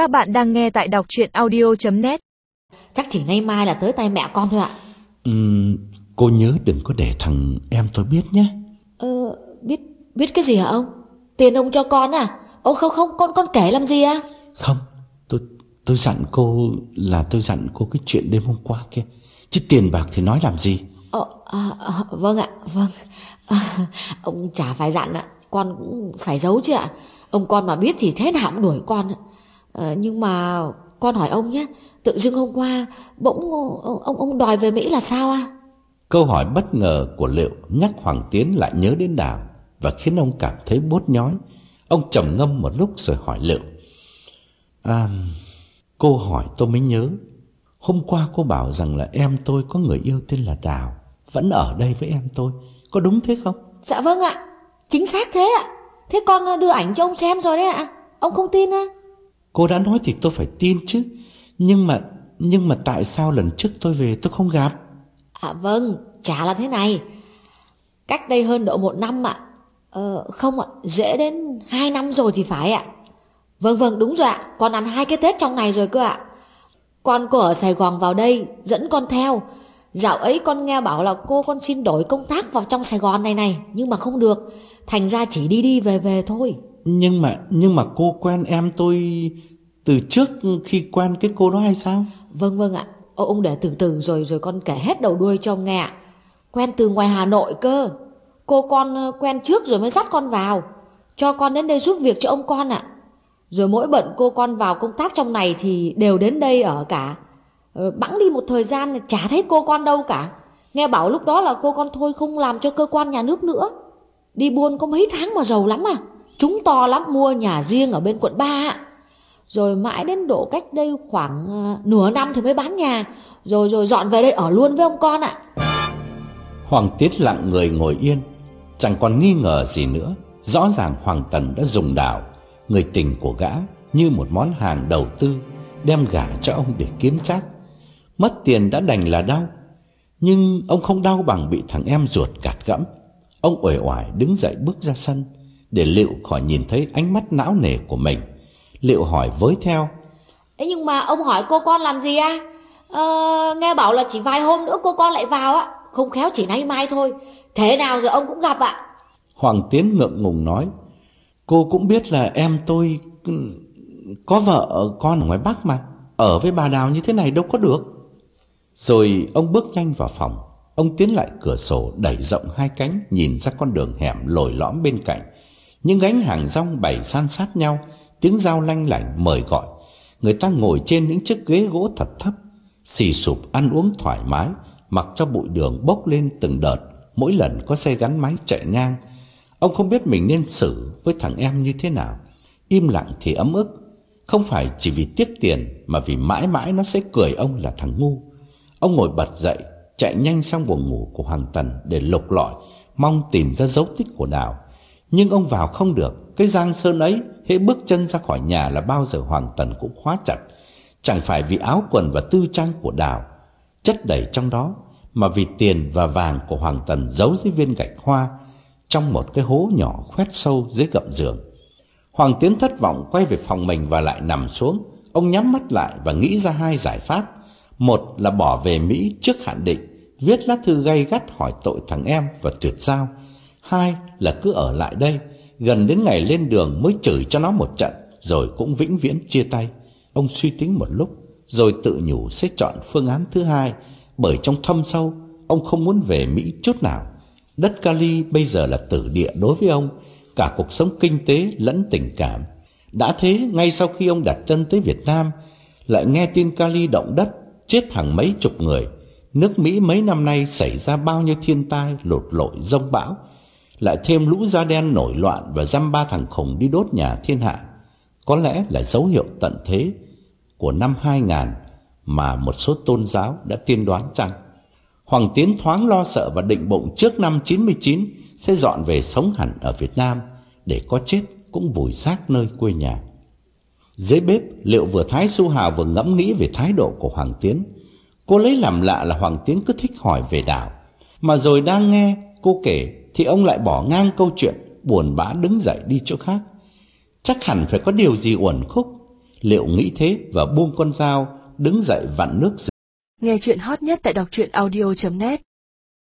Các bạn đang nghe tại đọc chuyện audio.net Chắc chỉ nay mai là tới tay mẹ con thôi ạ Ừm, cô nhớ đừng có để thằng em tôi biết nhé. Ờ, biết biết cái gì hả ông? Tiền ông cho con à? Ô không không, con con kể làm gì à? Không, tôi tôi dặn cô là tôi dặn cô cái chuyện đêm hôm qua kia. Chứ tiền bạc thì nói làm gì? Ờ, à, à, vâng ạ, vâng à, Ông chả phải dặn ạ Con cũng phải giấu chứ ạ Ông con mà biết thì thế nào cũng đuổi con ạ à, Nhưng mà con hỏi ông nhé Tự dưng hôm qua Bỗng ông ông, đòi về Mỹ là sao à Câu hỏi bất ngờ của Liệu nhắc Hoàng Tiến lại nhớ đến Đào và khiến ông cảm thấy bốt nhói. Ông trầm ngâm một lúc rồi hỏi Liệu. À, cô hỏi tôi mới nhớ. Hôm qua cô bảo rằng là em tôi có người yêu tên là Đào. Vẫn ở đây với em tôi. Có đúng thế không? Dạ vâng ạ Chính xác thế ạ Thế con đưa ảnh cho ông xem rồi đấy ạ Ông không tin à Cô đã nói thì tôi phải tin chứ. Nhưng mà nhưng mà tại sao lần trước tôi về tôi không gặp? À vâng, chả là thế này. Cách đây hơn độ một năm ạ. Ờ, không ạ, dễ đến hai năm rồi thì phải ạ. Vâng vâng, đúng rồi ạ. Con ăn hai cái Tết trong này rồi cơ ạ. Con cô ở Sài Gòn vào đây, dẫn con theo. Dạo ấy con nghe bảo là cô con xin đổi công tác vào trong Sài Gòn này này. Nhưng mà không được. Thành ra chỉ đi đi về về thôi. Nhưng mà nhưng mà cô quen em tôi từ trước khi quen cái cô đó hay sao? Vâng vâng ạ. Ô, ông để từ từ rồi rồi con kể hết đầu đuôi cho ông nghe ạ. Quen từ ngoài Hà Nội cơ. Cô con ờ, quen trước rồi mới dắt con vào. Cho con đến đây giúp việc cho ông con ạ. Rồi mỗi bận cô con vào công tác trong này thì đều đến đây ở cả. Ờ, bẵng đi một thời gian chả thấy cô con đâu cả. Nghe bảo lúc đó là cô con thôi không làm cho cơ quan nhà nước nữa. Đi buôn có mấy tháng mà giàu lắm à. Chúng to lắm mua nhà riêng ở bên quận 3 ạ. Rồi mãi đến độ cách đây khoảng à, nửa năm thì mới bán nhà. Rồi rồi dọn về đây ở luôn với ông con ạ. Hoàng Tiết lặng người ngồi yên, chẳng còn nghi ngờ gì nữa. Rõ ràng Hoàng Tần đã dùng đào, người tình của gã như một món hàng đầu tư, đem gả cho ông để kiếm trác. Mất tiền đã đành là đau, nhưng ông không đau bằng bị thằng em ruột gạt gẫm. Ông uể oải đứng dậy bước ra sân, để Liệu khỏi nhìn thấy ánh mắt não nề của mình. Liệu hỏi với theo, Ấy nhưng mà ông hỏi cô con làm gì à? Ờ, nghe bảo là chỉ vài hôm nữa cô con lại vào á. Không khéo chỉ nay mai thôi. Thế nào rồi ông cũng gặp ạ. Hoàng Tiến ngượng ngùng nói, cô cũng biết là em tôi ừ, có vợ con ở ngoài Bắc mà, ở với bà Đào như thế này đâu có được. Rồi ông bước nhanh vào phòng, ông tiến lại cửa sổ đẩy rộng hai cánh nhìn ra con đường hẻm lồi lõm bên cạnh. Những gánh hàng rong bày san sát nhau, tiếng dao lanh lảnh mời gọi. Người ta ngồi trên những chiếc ghế gỗ thật thấp, xì sụp ăn uống thoải mái, mặc cho bụi đường bốc lên từng đợt mỗi lần có xe gắn máy chạy ngang. Ông không biết mình nên xử với thằng em như thế nào. Im lặng thì ấm ức, không phải chỉ vì tiếc tiền mà vì mãi mãi nó sẽ cười ông là thằng ngu. Ông ngồi bật dậy, chạy nhanh sang buồng ngủ của Hoàng Tần để lục lọi, mong tìm ra dấu tích của Đào. Nhưng ông vào không được, cái giang sơn ấy, hễ bước chân ra khỏi nhà là bao giờ Hoàng Tần cũng khóa chặt. Chẳng phải vì áo quần và tư trang của Đào, chất đầy trong đó, mà vì tiền và vàng của Hoàng Tần giấu dưới viên gạch hoa trong một cái hố nhỏ khoét sâu dưới gầm giường. Hoàng Tiến thất vọng quay về phòng mình và lại nằm xuống. Ông nhắm mắt lại và nghĩ ra hai giải pháp. Một là bỏ về Mỹ trước hạn định, viết lá thư gay gắt hỏi tội thằng em và tuyệt giao. Hai là cứ ở lại đây, gần đến ngày lên đường mới chửi cho nó một trận, rồi cũng vĩnh viễn chia tay. Ông suy tính một lúc, rồi tự nhủ sẽ chọn phương án thứ hai, bởi trong thâm sâu, ông không muốn về Mỹ chút nào. Đất Cali bây giờ là tử địa đối với ông, cả cuộc sống kinh tế lẫn tình cảm. Đã thế, ngay sau khi ông đặt chân tới Việt Nam, lại nghe tin Cali động đất, chết hàng mấy chục người. Nước Mỹ mấy năm nay xảy ra bao nhiêu thiên tai, lụt lội, rông bão, lại thêm lũ da đen nổi loạn và dăm ba thằng khùng đi đốt nhà thiên hạ. Có lẽ là dấu hiệu tận thế của năm 2000 mà một số tôn giáo đã tiên đoán chăng? Hoàng Tiến thoáng lo sợ và định bụng trước năm 99 sẽ dọn về sống hẳn ở Việt Nam để có chết cũng vùi xác nơi quê nhà. Dưới bếp, liệu vừa Thái Su Hào vừa ngẫm nghĩ về thái độ của Hoàng Tiến. Cô lấy làm lạ là Hoàng Tiến cứ thích hỏi về đảo. Mà rồi đang nghe cô kể thì ông lại bỏ ngang câu chuyện, buồn bã đứng dậy đi chỗ khác. Chắc hẳn phải có điều gì uẩn khúc. Liệu nghĩ thế và buông con dao, đứng dậy vặn nước Nghe chuyện hot nhất tại đọc truyện audio.net